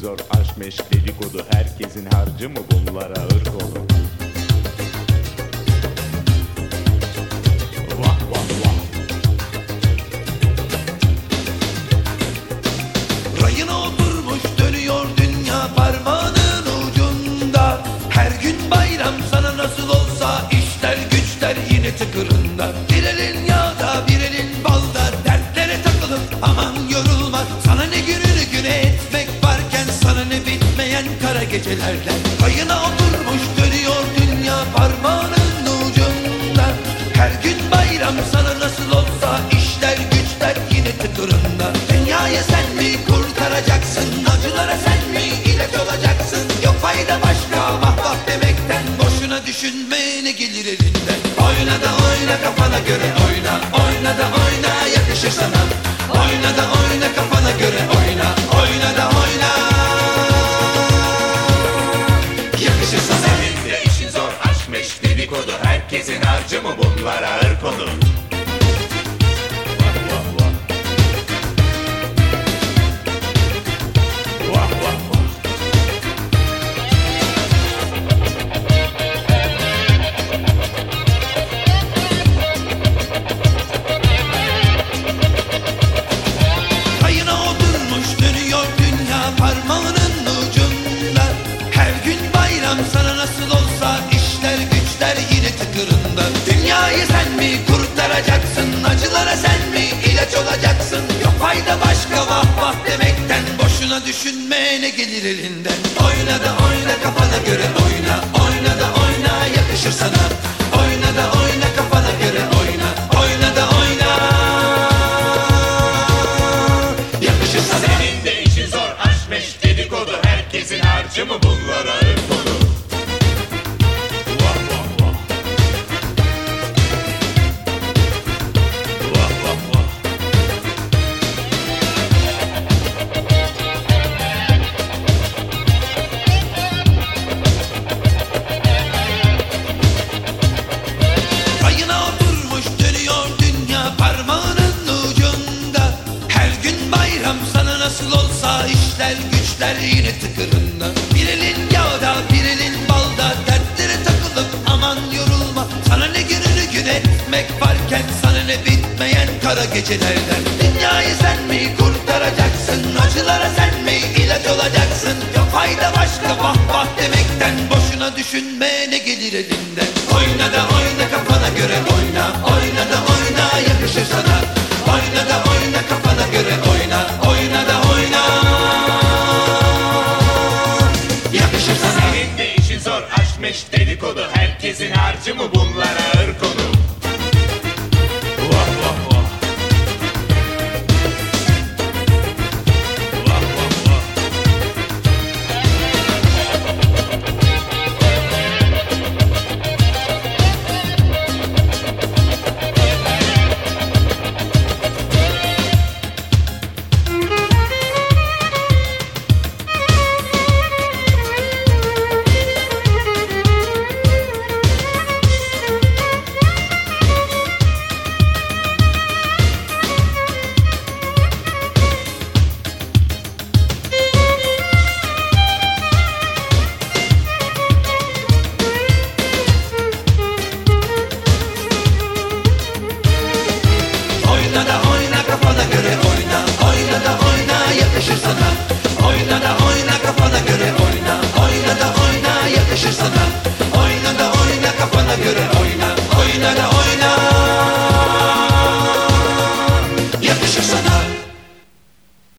Zor aşk meş dedikodu Herkesin harcı mı bunlara ırk olur? Vah vah vah. Rayına oturmuş dönüyor dünya parmağının ucunda. Her gün bayram sana nasıl olsa işler güçler yine tıkırında. Dilerin kara gecelerden Rayına oturmuş dönüyor dünya parmağının ucunda. Her gün bayram sana nasıl olsa işler güçler yine tıkırında Dünyayı sen mi kurtaracaksın? Acılara sen mi ilaç olacaksın? Yok fayda başka vah vah demekten. Boşuna düşünme ne gelir elinden Oyna da oyna kafana göre oyna. Oyna da oyna yakışır sana. Oyna da oyna tıkırında Dünyayı sen mi kurtaracaksın? Acılara sen mi ilaç olacaksın? Yok fayda başka vah vah demekten. Boşuna düşünme ne gelir elinden. Oyna da oyna kafana göre oyna. Oyna da oyna yakışır sana. Oyna da oyna kafana göre oyna. Oyna da oyna. Yakışır sana. Senin de işin zor. Aşkmış dedikodu. Herkesin harcı mı bunlara güçler yine tıkırında. Bir elin yağda bir elin balda. Dertlere takılıp aman yorulma. Sana ne gününü gün etmek varken sana ne bitmeyen kara gecelerden. Dünyayı sen mi kurtaracaksın? Acılara sen mi ilaç olacaksın? Yok fayda başka vah vah demekten. Boşuna düşünme ne gelir elinden Herkesin